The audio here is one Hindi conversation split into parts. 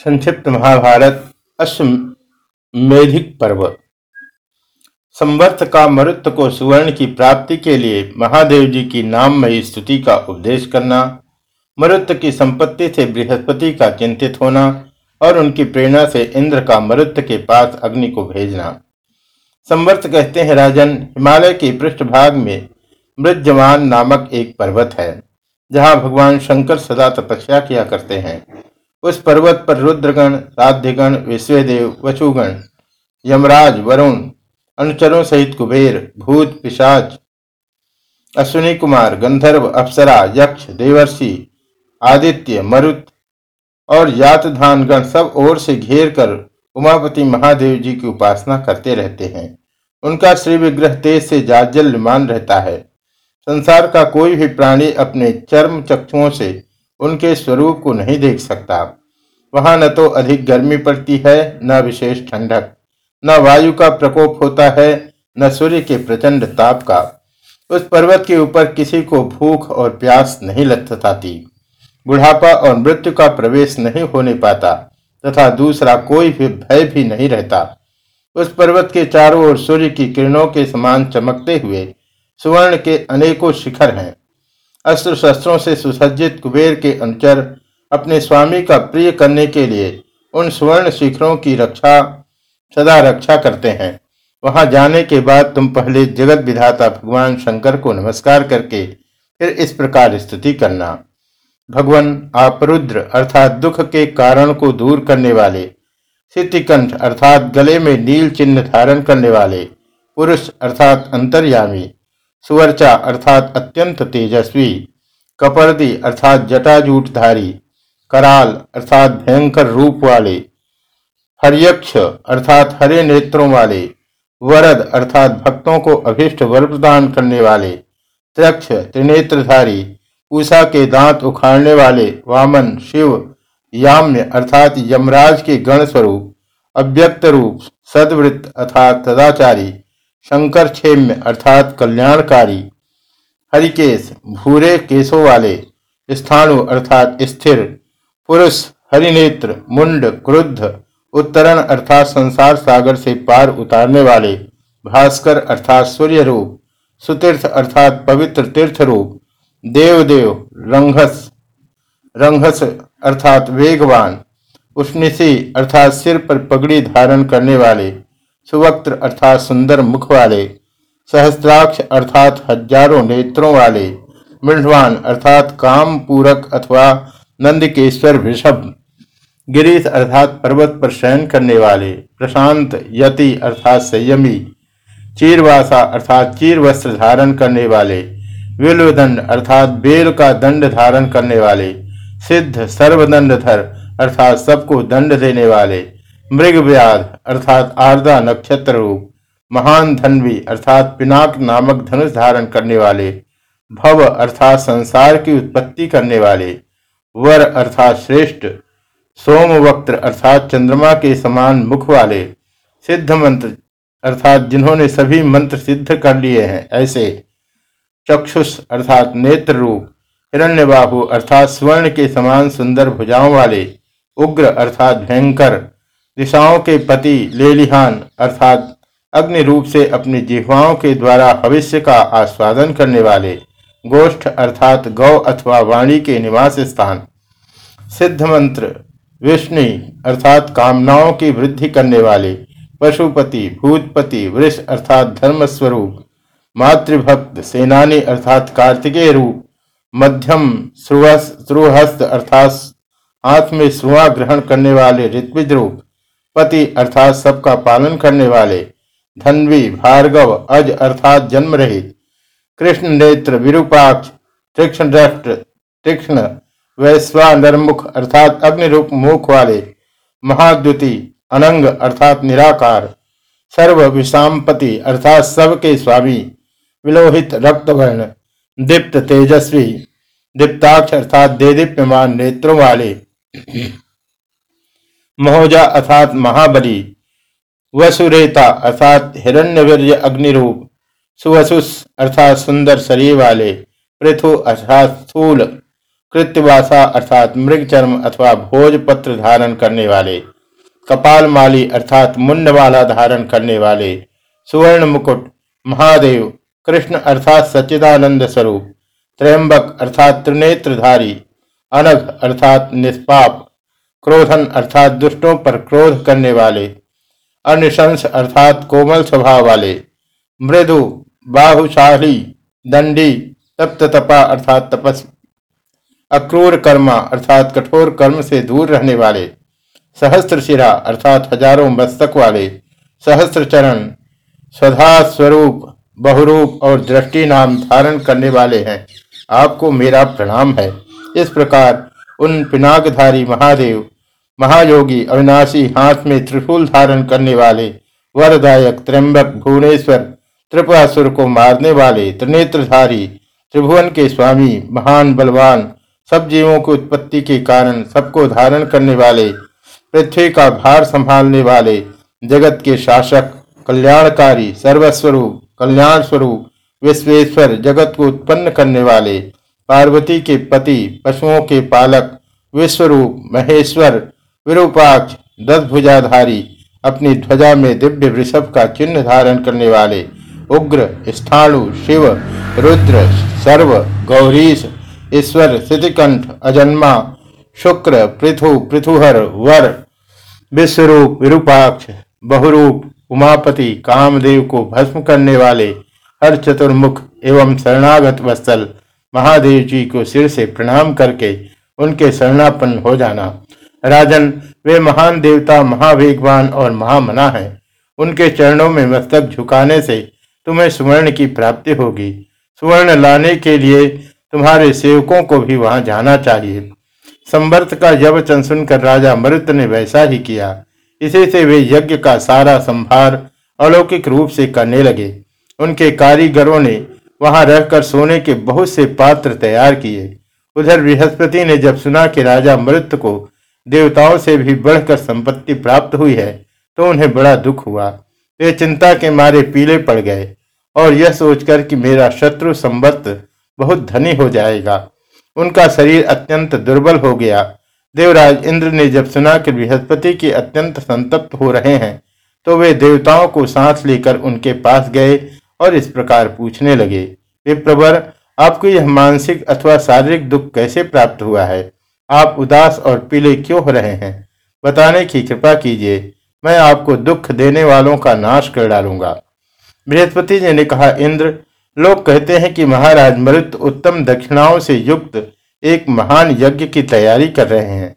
संक्षिप्त महाभारत अश्वमेधिक पर्व। संवर्त का मरुत्व को सुवर्ण की प्राप्ति के लिए महादेव जी की नाममयी स्तुति का उपदेश करना मरुत्व की संपत्ति से बृहस्पति का चिंतित होना और उनकी प्रेरणा से इंद्र का मरुत्व के पास अग्नि को भेजना। संवर्त कहते हैं, राजन, हिमालय के पृष्ठभाग में मृजमान नामक एक पर्वत है, जहाँ भगवान शंकर सदा तपस्या किया करते हैं। उस पर्वत पर रुद्रगण साध्यगण विश्वदेव वचुगण यमराज, वरुण, अनुचरों सहित कुबेर, भूत, पिशाच, अश्विनी कुमार, गंधर्व, अप्सरा, यक्ष, देवर्षि, आदित्य, मरुत और यातधान गण सब ओर से घेर कर उमापति महादेव जी की उपासना करते रहते हैं। उनका श्री विग्रह तेज से जाज्जल्यमान रहता है। संसार का कोई भी प्राणी अपने चर्म चक्षुओं से उनके स्वरूप को नहीं देख सकता। वहाँ न तो अधिक गर्मी पड़ती है, न विशेष ठंडक। न वायु का प्रकोप होता है, न सूर्य के प्रचंड ताप का। उस पर्वत के ऊपर किसी को भूख और प्यास नहीं लथताती बुढ़ापा और मृत्यु का प्रवेश नहीं होने पाता, तथा दूसरा कोई भी भय भी नहीं रहता। उस पर्वत के चारों ओर सूर्य की किरणों के समान चमकते हुए सुवर्ण के अनेकों शिखर हैं। अस्त्र शस्त्रों से सुसज्जित कुबेर के अनुचर अपने स्वामी का प्रिय करने के लिए उन सुवर्ण शिखरों की रक्षा, सदा रक्षा करते हैं। वहाँ जाने के बाद तुम पहले जगत विधाता भगवान शंकर को नमस्कार करके फिर इस प्रकार स्तुति करना। भगवान आप रुद्र अर्थात दुख के कारण को दूर करने वाले, सिद्धिकंठ अर्थात गले में नील चिन्ह धारण करने वाले, पुरुष अर्थात अंतर्यामी सुवर्चा अर्थात अत्यंत तेजस्वी, कपर्दी अर्थात जटाजूटधारी, कराल अर्थात भयंकर रूप वाले हरियक्ष अर्थात हरे नेत्रों वाले वरद अर्थात भक्तों को अभिष्ट वर प्रदान करने वाले त्रक्ष त्रिनेत्रधारी पूषा के दांत उखाड़ने वाले वामन, शिव, याम्य अर्थात यमराज के गण स्वरूप, अव्यक्त रूप, सदवृत्त अर्थात तदाचारी शंकर क्षेम्य अर्थात कल्याणकारी, हरिकेश, भूरे केशों वाले, स्थाणु अर्थात स्थिर, पुरुष, हरिनेत्र, मुंड, क्रुद्ध, उत्तरण अर्थात संसार सागर से पार उतारने वाले, भास्कर अर्थात सूर्य रूप सुतीर्थ अर्थात पवित्र तीर्थ रूप देवदेव रंघस रंघस अर्थात वेगवान उष्णिसी अर्थात सिर पर पगड़ी धारण करने वाले सुवक्त्र अर्थात सुंदर मुख वाले, सहस्त्राक्ष अर्थात हज़ारों नेत्रों वाले, मृढ़वान अर्थात काम पूरक अथवा नंदकेश्वर वृषभ गिरीश अर्थात पर्वत पर शयन करने वाले, प्रशांत यति अर्थात संयमी, चीरवासा अर्थात चीर वस्त्र धारण करने वाले विल्वदंड अर्थात बेल का दंड धारण करने वाले, सिद्ध सर्वदंडधर अर्थात सबको दंड देने वाले मृग व्याध अर्थात आर्दा नक्षत्र रूप, महान धनवी, अर्थात पिनाक नामक धनुष धारण करने वाले, भव, अर्थात संसार की उत्पत्ति करने वाले, वर, अर्थात श्रेष्ठ, सोमवक्त्र, अर्थात चंद्रमा के समान मुख वाले, सिद्ध मंत्र, अर्थात जिन्होंने सभी मंत्र सिद्ध कर लिए हैं, ऐसे, चक्षुष, अर्थात नेत्र रूप, हिरण्यबाहु, अर्थात स्वर्ण के समान सुंदर भुजाओं वाले, उग्र, अर्थात भयंकर दिशाओं के पति लेलिहान अर्थात अग्नि रूप से अपनी जिह्वाओं के द्वारा भविष्य का आस्वादन करने वाले गोष्ठ अर्थात गौ अथवा वाणी के निवास स्थान। सिद्ध मंत्र, विष्णु अर्थात कामनाओं की वृद्धि करने वाले पशुपति, भूतपति, वृष अर्थात धर्म स्वरूप मातृभक्त, सेनानी अर्थात कार्तिकेय रूप, मध्यम श्रुहस्त अर्थात हाथ में सुहा ग्रहण करने वाले ऋत्विज रूप पति अर्थात सबका पालन करने वाले धनवी भार्गव अज अर्थात जन्म रहित कृष्ण नेत्र विरूपाक्ष, तीक्ष्ण तीक्ष्ण वैश्वानरमुख अर्थात अग्नि रूप मुख वाले महाद्युति, अनंग अर्थात निराकार सर्व विषामपति अर्थात सबके स्वामी, विलोहित रक्तवर्ण दीप्त तेजस्वी, दीप्ताक्ष अर्थात देदीप्यमान नेत्रों वाले। महोजा अर्थात महाबली, वसुरेता अर्थात हिरण्यवीर्य अग्निरूप, सुवसुस अर्थात सुंदर शरीर वाले, पृथु अर्थात स्थूल कृत्यवासा अर्थात मृग चर्म अथवा भोजपत्र धारण करने वाले कपाल माली अर्थात मुंड वाला धारण करने वाले सुवर्ण मुकुट महादेव, कृष्ण अर्थात सच्चिदानंद स्वरूप, त्रयंबक अर्थात त्रिनेत्रधारी, अनघ अर्थात निष्पाप क्रोधन अर्थात दुष्टों पर क्रोध करने वाले, अनिशंस अर्थात कोमल स्वभाव वाले, मृदु, बाहुशाली, दंडी, तप्त तपा अर्थात तपस अक्रूर कर्मा अर्थात कठोर कर्म से दूर रहने वाले, सहस्त्र शिरा अर्थात हज़ारों मस्तक वाले, सहस्त्र चरण, स्वधा स्वरूप, बहुरूप और दृष्टि नाम धारण करने वाले हैं। आपको मेरा प्रणाम है। इस प्रकार उन पिनाकधारी महादेव महायोगी अविनाशी हाथ में त्रिशूल धारण करने वाले वरदायक त्र्यंबक भुवनेश्वर त्रिपुरासुर को मारने वाले त्रिनेत्रधारी त्रिभुवन के स्वामी, महान बलवान, सब जीवों की उत्पत्ति के कारण सबको धारण करने वाले, पृथ्वी का भार संभालने वाले जगत के शासक, कल्याणकारी, सर्वस्वरूप कल्याण स्वरूप विश्वेश्वर जगत को उत्पन्न करने वाले, पार्वती के पति, पशुओं के पालक, विश्वरूप, महेश्वर विरूपाक्ष दस भुजाधारी अपनी ध्वजा में दिव्य वृषभ का चिन्ह धारण करने वाले उग्र स्थाणु शिव, रुद्र, सर्व, गौरीश, ईश्वर स्थितिकंठ अजन्मा, शुक्र, पृथु, पृथुहर, वर, विश्वरूप, विरूपाक्ष, बहुरूप, उमापति, कामदेव को भस्म करने वाले हर चतुर्मुख एवं शरणागत वत्सल महादेव जी को सिर से प्रणाम करके उनके शरणापन्न हो जाना। राजन, वे महान देवता, महावेगवान और महामना हैं। उनके चरणों में मस्तक झुकाने से तुम्हें सुवर्ण की प्राप्ति होगी। सुवर्ण लाने के लिए तुम्हारे सेवकों को भी वहाँ जाना चाहिए। संवर्त का यह वचन सुनकर राजा मरुत ने वैसा ही किया। इसी से वे यज्ञ का सारा संभार अलौकिक रूप से करने लगे। उनके कारीगरों ने वहाँ रहकर सोने के बहुत से पात्र तैयार किए। उधर बृहस्पति ने जब सुना कि राजा मृत को देवताओं से भी बढ़कर संपत्ति प्राप्त हुई है तो उन्हें बड़ा दुख हुआ। वे चिंता के मारे पीले पड़ गए और यह सोचकर कि मेरा शत्रु संवत्त बहुत धनी हो जाएगा। उनका शरीर अत्यंत दुर्बल हो गया। देवराज इंद्र ने जब सुना कि बृहस्पति के अत्यंत संतप्त हो रहे हैं तो वे देवताओं को सांस लेकर उनके पास गए और इस प्रकार पूछने लगे विप्रवर आपको यह मानसिक अथवा शारीरिक दुख कैसे प्राप्त हुआ है? आप उदास और पीले क्यों हो रहे हैं? बताने की कृपा कीजिए, मैं आपको दुख देने वालों का नाश कर डालूँगा। बृहस्पति जी ने कहा, इंद्र, लोग कहते हैं कि महाराज मृत उत्तम दक्षिणाओं से युक्त एक महान यज्ञ की तैयारी कर रहे हैं।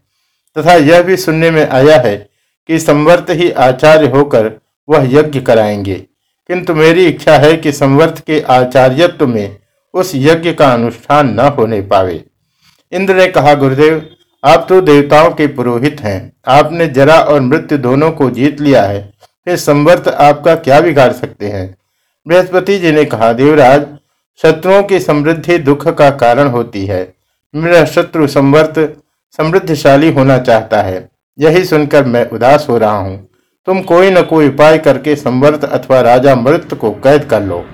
तथा यह भी सुनने में आया है कि संवर्त ही आचार्य होकर वह यज्ञ कराएँगे। किंतु मेरी इच्छा है कि संवर्त के आचार्यत्व में उस यज्ञ का अनुष्ठान न होने पावे। इंद्र ने कहा, गुरुदेव, आप तो देवताओं के पुरोहित हैं। आपने जरा और मृत्यु दोनों को जीत लिया है। फिर संवर्त आपका क्या बिगाड़ सकते हैं? बृहस्पति जी ने कहा, देवराज, शत्रुओं की समृद्धि दुख का कारण होती है। मेरा शत्रु संवर्त समृद्धशाली होना चाहता है। यही सुनकर मैं उदास हो रहा हूँ। तुम कोई न कोई उपाय करके संवर्त अथवा राजा मृत को कैद कर लो।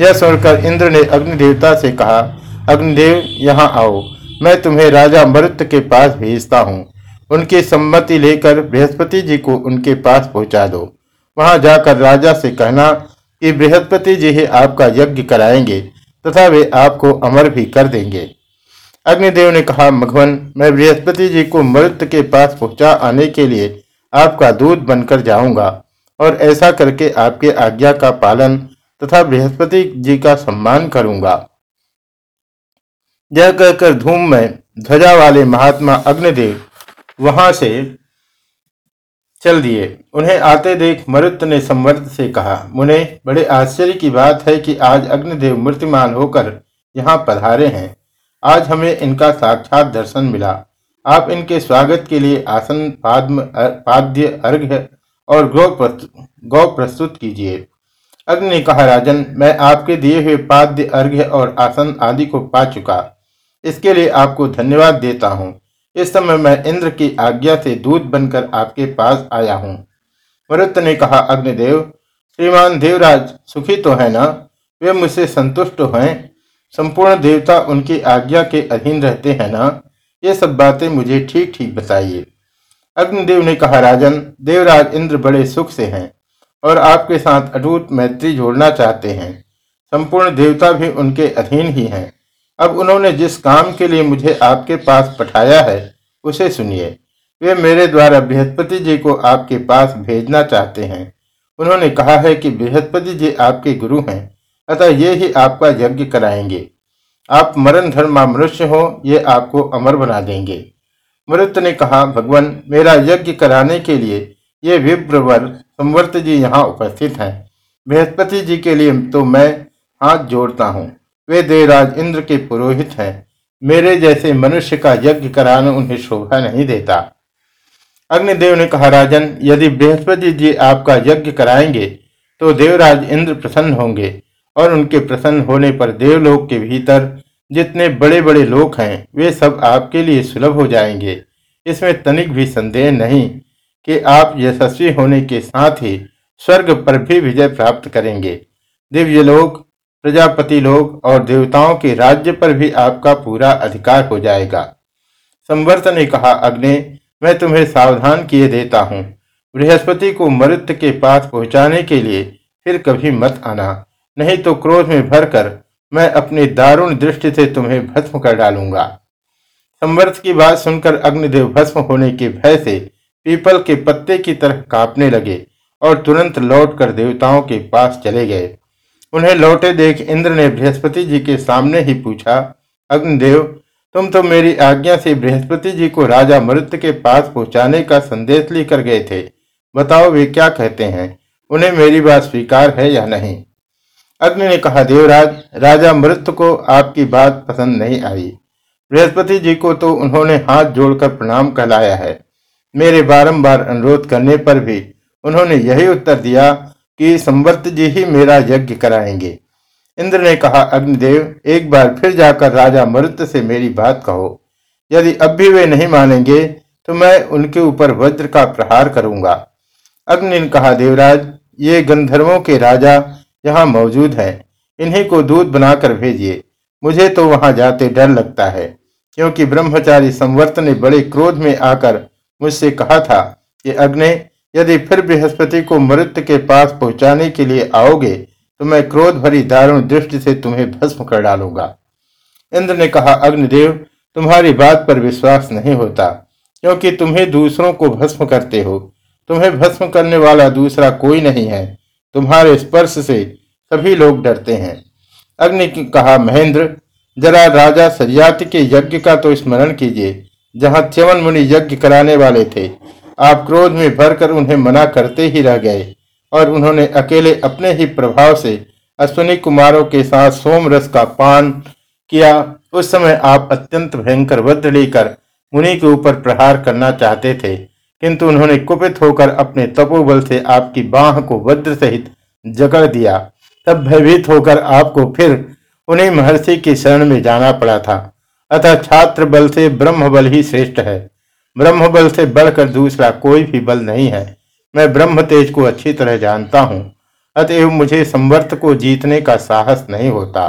यह सुनकर इंद्र ने अग्निदेवता से कहा, अग्निदेव, यहाँ आओ। मैं तुम्हें राजा मृत के पास भेजता हूँ। उनकी सम्मति लेकर बृहस्पति जी को उनके पास पहुँचा दो। वहाँ जाकर राजा से कहना कि बृहस्पति जी ही आपका यज्ञ कराएँगे तथा वे आपको अमर भी कर देंगे। अग्निदेव ने कहा मघवन मैं बृहस्पति जी को मृत के पास पहुँचा आने के लिए आपका दूध बनकर जाऊँगा और ऐसा करके आपके आज्ञा का पालन तथा बृहस्पति जी का सम्मान करूँगा। यह कहकर धूम में ध्वजा वाले महात्मा अग्निदेव वहाँ से चल दिए। उन्हें आते देख मरुत ने संवर्त से कहा, मुने, बड़े आश्चर्य की बात है कि आज अग्निदेव मूर्तिमान होकर यहाँ पधारे हैं। आज हमें इनका साक्षात दर्शन मिला। आप इनके स्वागत के लिए आसन, पाद्म पाद्य, अर्घ्य और गौ गौ प्रस्तुत कीजिए। अग्नि ने कहा, राजन, मैं आपके दिए हुए पाद्य, अर्घ्य और आसन आदि को पा चुका। इसके लिए आपको धन्यवाद देता हूँ। इस समय मैं इंद्र की आज्ञा से दूत बनकर आपके पास आया हूँ। मरुत ने कहा, अग्निदेव, श्रीमान देवराज सुखी तो है ना? वे मुझसे संतुष्ट हैं। संपूर्ण देवता उनकी आज्ञा के अधीन रहते हैं ना? ये सब बातें मुझे ठीक ठीक बताइए। अग्निदेव ने कहा, राजन, देवराज इंद्र बड़े सुख से हैं और आपके साथ अटूट मैत्री जोड़ना चाहते हैं। संपूर्ण देवता भी उनके अधीन ही हैं। अब उन्होंने जिस काम के लिए मुझे आपके पास पठाया है, उसे सुनिए। वे मेरे द्वारा बृहस्पति जी को आपके पास भेजना चाहते हैं। उन्होंने कहा है कि बृहस्पति जी आपके गुरु हैं, अतः ये ही आपका यज्ञ कराएँगे। आप मरण धर्मा मनुष्य हो, ये आपको अमर बना देंगे। मृत ने कहा, भगवान, मेरा यज्ञ कराने के लिए ये विप्रवर संवर्त जी यहाँ उपस्थित हैं। बृहस्पति जी के लिए तो मैं हाथ जोड़ता हूँ। वे देवराज इंद्र के पुरोहित हैं। मेरे जैसे मनुष्य का यज्ञ कराना उन्हें शोभा नहीं देता। अग्निदेव ने कहा, राजन, यदि बृहस्पति जी आपका यज्ञ कराएँगे तो देवराज इंद्र प्रसन्न होंगे, और उनके प्रसन्न होने पर देवलोक के भीतर जितने बड़े बड़े लोग हैं, वे सब आपके लिए सुलभ हो जाएँगे। इसमें तनिक भी संदेह नहीं कि आप यशस्वी होने के साथ ही स्वर्ग पर भी विजय प्राप्त करेंगे। दिव्य लोग प्रजापति लोग और देवताओं के राज्य पर भी आपका पूरा अधिकार हो जाएगा। संवर्त ने कहा, अग्नि, मैं तुम्हें सावधान किए देता हूँ। बृहस्पति को मृत्य के पास पहुँचाने के लिए फिर कभी मत आना, नहीं तो क्रोध में भरकर मैं अपनी दारुण दृष्टि से तुम्हें भस्म कर डालूँगा। संवर्त की बात सुनकर अग्निदेव भस्म होने के भय से पीपल के पत्ते की तरह कांपने लगे और तुरंत लौटकर देवताओं के पास चले गए। उन्हें लौटे देख इंद्र ने बृहस्पति जी के सामने ही पूछा, अग्निदेव, तुम तो मेरी आज्ञा से बृहस्पति जी को राजा मृत्य के पास पहुँचाने का संदेश लेकर गए थे। बताओ वे क्या कहते हैं? उन्हें मेरी बात स्वीकार है या नहीं? अग्नि ने कहा, देवराज, राजा मृत को आपकी बात पसंद नहीं आई। बृहस्पति जी को तो उन्होंने हाथ जोड़कर प्रणाम कहलाया है। मेरे बारंबार अनुरोध करने पर भी उन्होंने यही उत्तर दिया कि संवर्त जी ही मेरा यज्ञ कराएँगे। इंद्र ने कहा, अग्निदेव, एक बार फिर जाकर राजा मरुत से मेरी बात कहो। यदि अब भी वे नहीं मानेंगे तो मैं उनके ऊपर वज्र का प्रहार करूँगा। अग्नि ने कहा, देवराज, ये गंधर्वों के राजा यहाँ मौजूद है। इन्हीं को दूध बनाकर भेजिए। मुझे तो वहाँ जाते डर लगता है, क्योंकि ब्रह्मचारी संवर्त ने बड़े क्रोध में आकर मुझसे कहा था कि अग्नि यदि फिर बृहस्पति को मृत्यु के पास पहुँचाने के लिए आओगे तो मैं क्रोध भरी दारुण दृष्टि से तुम्हें भस्म कर डालूँगा। इंद्र ने कहा, अग्निदेव, तुम्हारी बात पर विश्वास नहीं होता, क्योंकि तुम्हें दूसरों को भस्म करते हो। तुम्हें भस्म करने वाला दूसरा कोई नहीं है। तुम्हारे स्पर्श से सभी लोग डरते हैं। अग्नि कहा, महेंद्र, जरा राजा सरियात के यज्ञ का तो स्मरण कीजिए, जहाँ च्यवन मुनि यज्ञ कराने वाले थे। आप क्रोध में भरकर उन्हें मना करते ही रह गए और उन्होंने अकेले अपने ही प्रभाव से अश्विनी कुमारों के साथ सोम रस का पान किया। उस समय आप अत्यंत भयंकर वज्र लेकर मुनि के ऊपर प्रहार करना चाहते थे, किंतु उन्होंने कुपित होकर अपने तपोबल से आपकी बाह को वज्र सहित जकड़ दिया। तब भयभीत होकर आपको फिर उन्हीं महर्षि की शरण में जाना पड़ा था। अतः छात्र बल से ब्रह्म बल ही श्रेष्ठ है। ब्रह्म बल से बढ़कर दूसरा कोई भी बल नहीं है। मैं ब्रह्म तेज को अच्छी तरह जानता हूँ, अतएव मुझे संवर्त को जीतने का साहस नहीं होता।